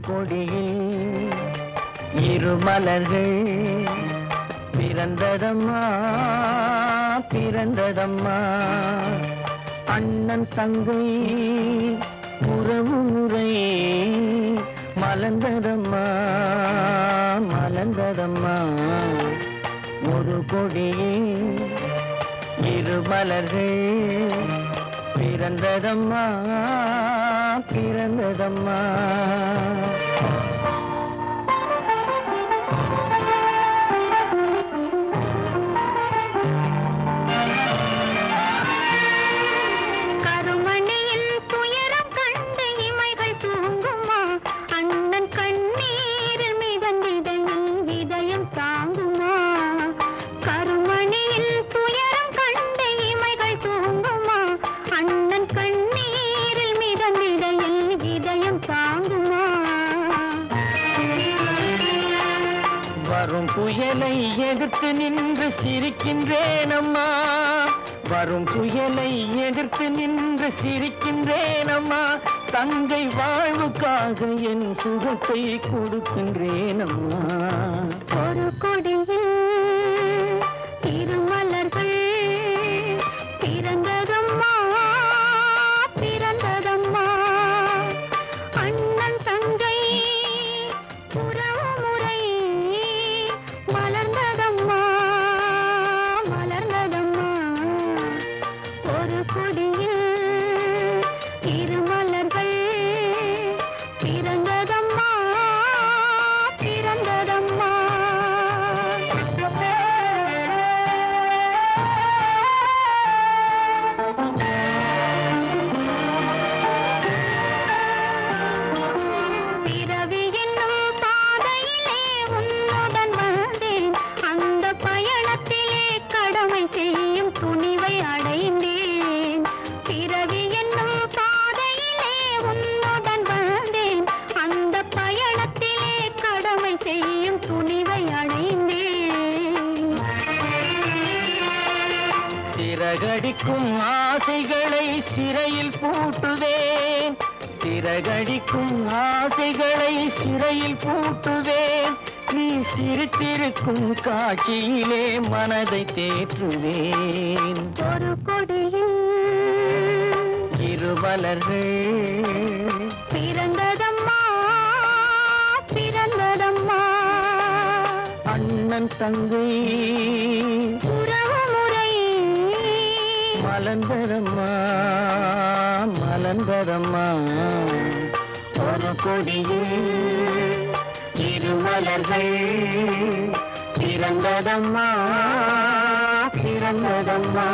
கொடியில் இருமலர்கள் பிறந்ததம்மா பிறந்ததம்மா. அண்ணன் தங்கை உறவு முறை மலர்ந்ததம்மா மலர்ந்ததம்மா. ஒரு கொடியே இரு மலர்கள் பிறந்ததம்மா. பிறந்ததம்மா வரும் புயலை எதிர்த்து நின்று சிரிக்கின்றேன் அம்மா வரும் புயலை எதிர்த்து நின்று சிரிக்கின்றேன் அம்மா தங்கை வாழ்வுக்காக என் சுகத்தை கொடுக்கின்றேன் அம்மா ஒரு கொடி சிறகடிக்கும் ஆசைகளை சிறையில் பூட்டுவேன். சிறகடிக்கும் ஆசைகளை சிறையில் பூட்டுவேன். நீ சிரித்திருக்கும் காட்சியிலே மனதை தேற்றுவேன். ஒரு கொடியில் இருமலர்கள் பிறந்ததம்மா பிறந்ததம்மா. அண்ணன் தங்கை மலர்ந்ததம்மா மலர்ந்ததம்மா. ஒரு கொடியில் இருமலர்கள் பிறந்ததம்மா பிறந்ததம்மா.